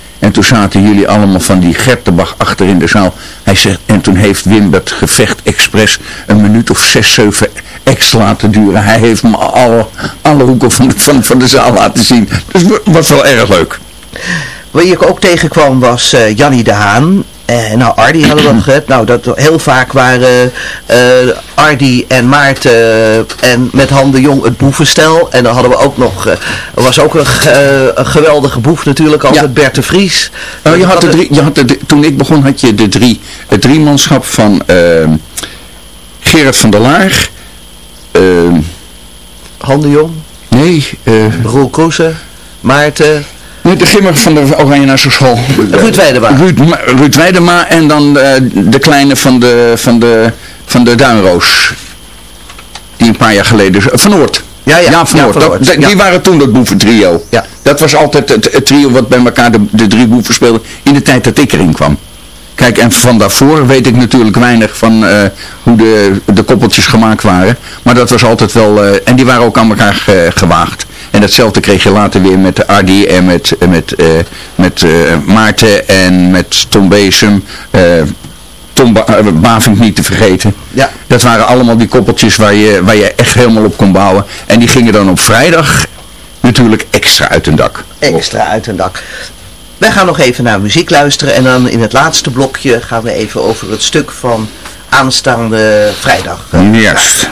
en toen zaten jullie allemaal van die Gertenbach achter in de zaal. Hij zegt, en toen heeft Wim dat gevecht expres een minuut of zes, zeven extra laten duren. Hij heeft me alle, alle hoeken van de, van, van de zaal laten zien. Dus wa- was wel erg leuk. Wat ik ook tegenkwam was eh Jannie de Haan. Eh, nou, Ardy hadden we gehad. Nou, dat heel vaak waren eh Ardy en Maarten eh, en met Han de Jong het boevenstel. En dan hadden we ook nog, er was ook een, een geweldige boef natuurlijk, altijd Bert de Vries. Nou, je had de drie, je had de, toen ik begon had je de drie, het driemanschap van ehm, Gerard van der Laar. ehm, Han de Jong. Nee. eh Roel Kroese. Maarten. Nee, de gimmer van de Oranje School. Ruud Weidema. Ruud, Ruud Weidema en dan eh, de kleine van de, van de, van de Duinroos. Die een paar jaar geleden... Van Noord. Ja, ja. van Ja. Van Dat- Noord, dat- ja. Die waren toen dat boeventrio. Dat was altijd het, het trio wat bij elkaar de, de drie boeven speelde in de tijd dat ik erin kwam. Kijk, en van daarvoor weet ik natuurlijk weinig van eh, hoe de, de koppeltjes gemaakt waren. Maar dat was altijd wel, eh, en die waren ook aan elkaar ge- gewaagd. En datzelfde kreeg je later weer met de Ardi en met, met, eh, met eh, Maarten en met Tom Beesem. eh, Tom ba Bavink niet te vergeten. Ja. Dat waren allemaal die koppeltjes waar je, waar je echt helemaal op kon bouwen. En die gingen dan op vrijdag natuurlijk extra uit hun dak. Extra uit een dak. Wij gaan nog even naar muziek luisteren en dan in het laatste blokje gaan we even over het stuk van aanstaande vrijdag. Juist. Hop,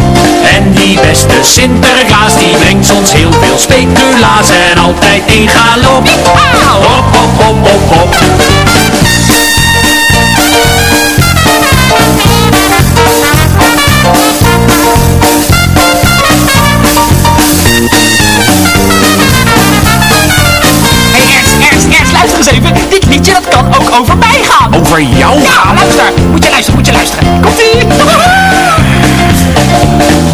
En die beste Sinterklaas die brengt ons heel veel speculaas en altijd in galop. Hop, hop, hop, hop, hop. Hé, Ernst, Ernst, Ernst, luister eens even. Dit liedje, dat kan ook over mij gaan. Over jou? Ja, luister. Moet je luisteren, moet je luisteren. Komt-ie.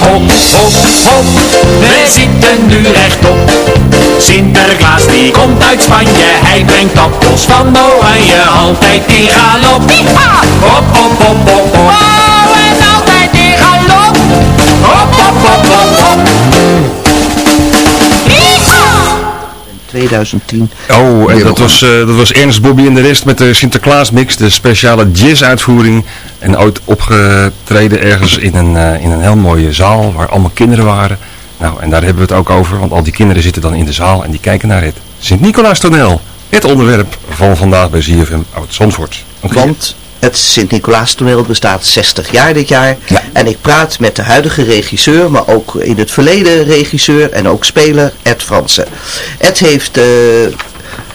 Hop, hop, hop, we zitten nu rechtop. Sinterklaas die komt uit Spanje, hij brengt appels van oranje, altijd in galop. Hop, hop, hop, hop, hop. Oh, en altijd in galop. Hop, hop, hop, hop, hop. 2010. Oh, en dat was, eh, dat was Ernst Bobby en de rest met de Sinterklaas mix, de speciale jazz-uitvoering. En ooit opgetreden ergens in een, eh, in een heel mooie zaal waar allemaal kinderen waren. Nou, en daar hebben we het ook over, want al die kinderen zitten dan in de zaal en die kijken naar het Sint-Nicolaas toneel. Het onderwerp van vandaag bij ZFM Oud-Zandvoort. Want het Sint-Nicolaas toneel bestaat 60 jaar dit jaar. En ik praat met de huidige regisseur, maar ook in het verleden regisseur en ook speler Ed Fransen. Ed heeft eh,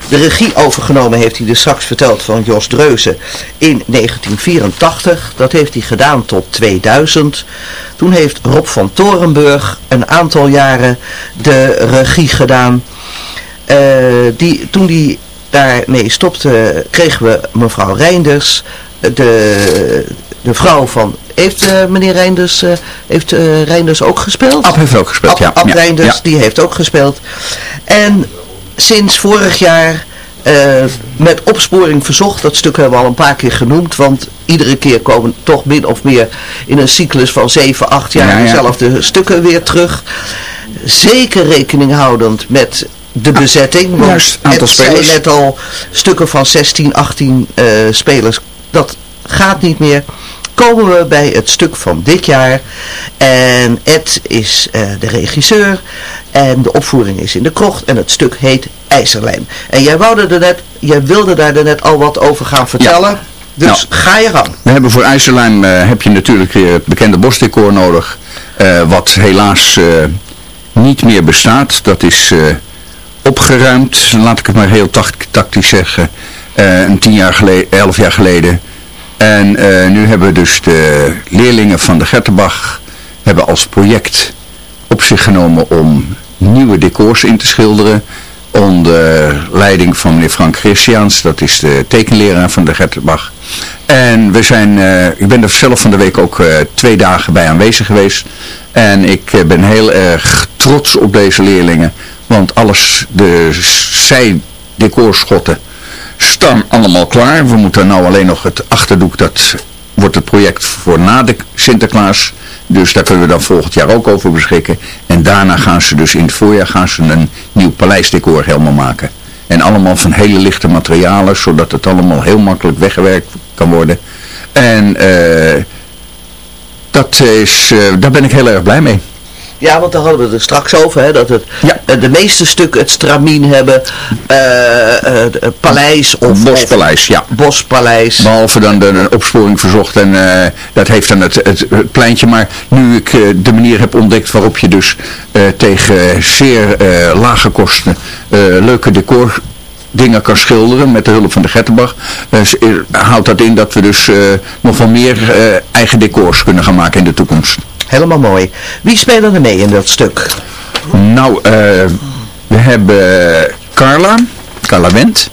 de regie overgenomen, heeft hij dus straks verteld, van Jos Dreuzen in 1984. Dat heeft hij gedaan tot 2000. Toen heeft Rob van Torenburg een aantal jaren de regie gedaan. Eh, die, toen die daarmee stopte, kregen we mevrouw Reinders, de, de vrouw van... Heeft eh, meneer Reinders, eh, heeft, Reinders ook gespeeld? Ab heeft ook gespeeld, Ab, ja. Ab Ja, Reinders, ja. die heeft ook gespeeld. En sinds vorig jaar eh, met opsporing verzocht, dat stuk hebben we al een paar keer genoemd, want iedere keer komen toch min of meer in een cyclus van 7, 8 jaar Ja, ja. dezelfde stukken weer terug. Zeker rekening houdend met de bezetting. Want juist, aantal spelers. net al stukken van 16, 18 eh, spelers. Dat gaat niet meer. Komen we bij het stuk van dit jaar. En Ed is eh, de regisseur. En de opvoering is in de krocht. En het stuk heet IJzerlijm. En jij, wou er net, jij wilde daar er net al wat over gaan vertellen. Dus Nou. ga je gang. We hebben voor IJssellijm eh, heb je natuurlijk weer het bekende bosdecor nodig. eh, wat helaas eh, niet meer bestaat. Dat is eh, opgeruimd, laat ik het maar heel tact- tactisch zeggen. eh, een tien jaar geleden, elf jaar geleden. En eh, nu hebben dus de leerlingen van de Gertenbach hebben als project op zich genomen om nieuwe decors in te schilderen. Onder leiding van meneer Frank Christiaans, dat is de tekenleraar van de Gertenbach. En we zijn, eh, ik ben er zelf van de week ook eh, twee dagen bij aanwezig geweest. En ik ben heel erg trots op deze leerlingen. Want alles, de zijdecorschotten staan allemaal klaar. We moeten nou alleen nog het achterdoek, dat wordt het project voor na de Sinterklaas. Dus daar kunnen we dan volgend jaar ook over beschikken. En daarna gaan ze dus in het voorjaar gaan ze een nieuw paleisdecor helemaal maken. En allemaal van hele lichte materialen, zodat het allemaal heel makkelijk weggewerkt kan worden. En eh, dat is, eh, daar ben ik heel erg blij mee. Ja, want daar hadden we het er straks over, hè, dat het, de meeste stukken het stramien hebben, het paleis of... Bospaleis, ja. Bospaleis. Behalve dan de, de opsporing verzocht en dat heeft dan het, het, het pleintje. Maar nu ik de manier heb ontdekt waarop je dus tegen zeer lage kosten leuke decor dingen kan schilderen met de hulp van de Gettenbach, houdt dat in dat we dus nog wel meer eigen decors kunnen gaan maken in de toekomst. Helemaal mooi. Wie spelen er mee in dat stuk? Nou, eh, we hebben Carla, Carla Wendt.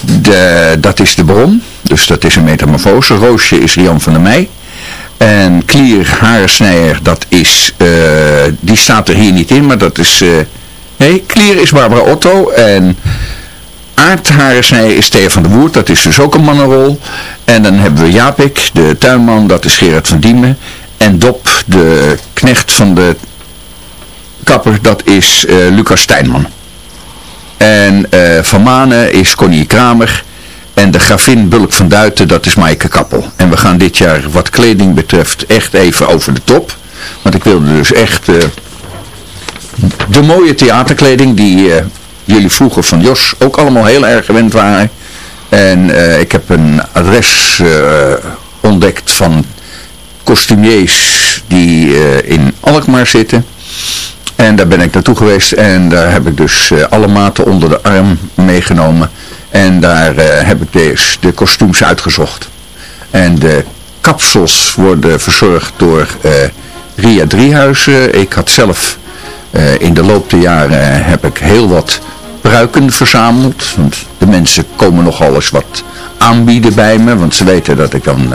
De, dat is de bron, dus dat is een metamorfose. Roosje is Jan van der Meij. En Klier Haarsnijer, dat is, eh, die staat er hier niet in, maar dat is, eh, nee, Klier is Barbara Otto. En Aard Haarsnijer is Thea van der Woert, dat is dus ook een mannenrol. En dan hebben we Japik, de tuinman, dat is Gerard van Diemen. En Dop, de knecht van de kapper, dat is eh, Lucas Stijnman. En eh Van Manen is Connie Kramer. En de gravin Bulk van Duiten, dat is Maaike Kappel. En we gaan dit jaar wat kleding betreft echt even over de top. Want ik wilde dus echt eh, de mooie theaterkleding die jullie vroeger van Jos ook allemaal heel erg gewend waren. En ik heb een adres ontdekt van costumiers die eh, in Alkmaar zitten. En daar ben ik naartoe geweest en daar heb ik dus eh, alle maten onder de arm meegenomen. En daar eh, heb ik dus de kostuums uitgezocht. En de kapsels worden verzorgd door Ria Driehuizen. Ik had zelf in de loop der jaren heb ik heel wat pruiken verzameld. Want de mensen komen nogal eens wat aanbieden bij me. Want ze weten dat ik dan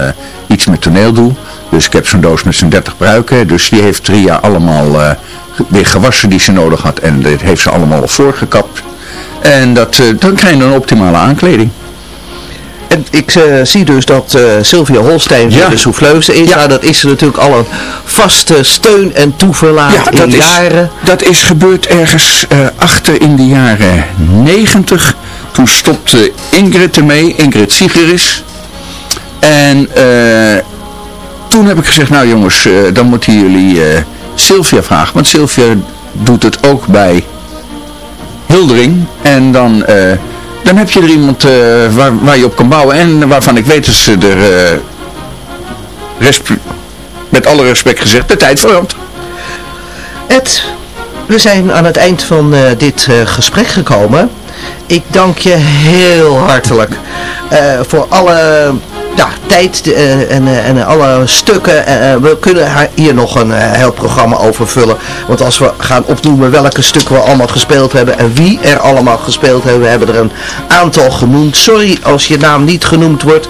iets met toneel doe. Dus ik heb zo'n doos met zo'n 30 pruiken. Dus die heeft Ria allemaal eh, weer gewassen die ze nodig had. En dit heeft ze allemaal al voorgekapt. En dat, eh, dan krijg je een optimale aankleding. En ik eh, zie dus dat Sylvia Holstein weer de souffleuse is. Nou, dat is ze natuurlijk al een vaste steun en toeverlaat Ja, in dat is, jaren. dat is gebeurd ergens achter in de jaren 90. Toen stopte Ingrid ermee, Ingrid Sigeris. En toen heb ik gezegd, nou jongens, eh, dan moeten jullie eh, Sylvia vragen. Want Sylvia doet het ook bij Hildering. En dan, eh, dan heb je er iemand waar, waar je op kan bouwen. En waarvan ik weet dat ze er, met alle respect gezegd, de tijd voor. Ed, we zijn aan het eind van dit gesprek gekomen. Ik dank je heel hartelijk eh, voor alle ja, tijd eh, en, eh, en alle stukken. We kunnen hier nog een heel programma over vullen. Want als we gaan opnoemen welke stukken we allemaal gespeeld hebben en wie er allemaal gespeeld hebben, we hebben er een aantal genoemd. Sorry als je naam niet genoemd wordt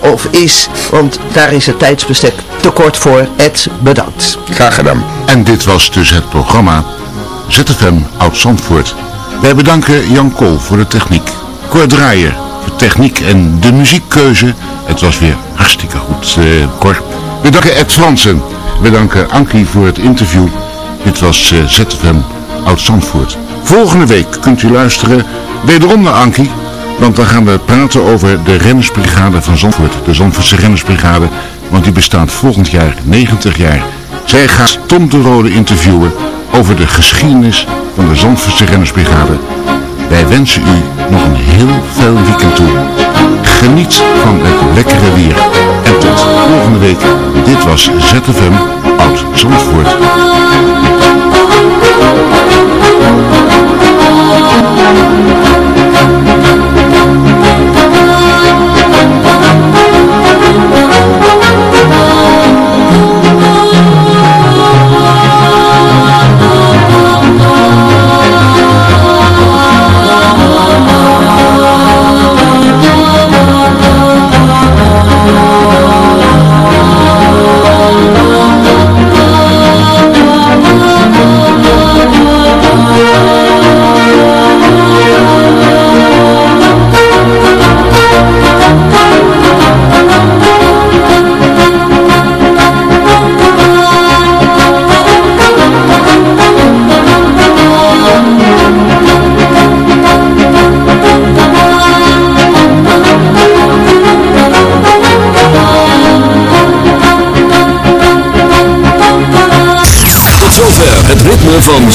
of is, want daar is het tijdsbestek te kort voor. Ed, bedankt. Graag gedaan. En dit was dus het programma ZFM Oud-Zandvoort. Wij bedanken Jan Kool voor de techniek. Cor Draaier voor techniek en de muziekkeuze. Het was weer hartstikke goed, eh Cor. We danken Ed Fransen. We danken Ankie voor het interview. Dit was eh, ZFM Oud-Zandvoort. Volgende week kunt u luisteren wederom naar Ankie. Want dan gaan we praten over de rennersbrigade van Zandvoort. De Zandvoortse rennersbrigade. Want die bestaat volgend jaar 90 jaar. Zij gaat Tom de Rode interviewen over de geschiedenis van de Zandvoortse rennersbrigade. Wij wensen u nog een heel fijn weekend toe. Geniet van het lekkere weer. En tot volgende week. Dit was ZFM Oud Zandvoort.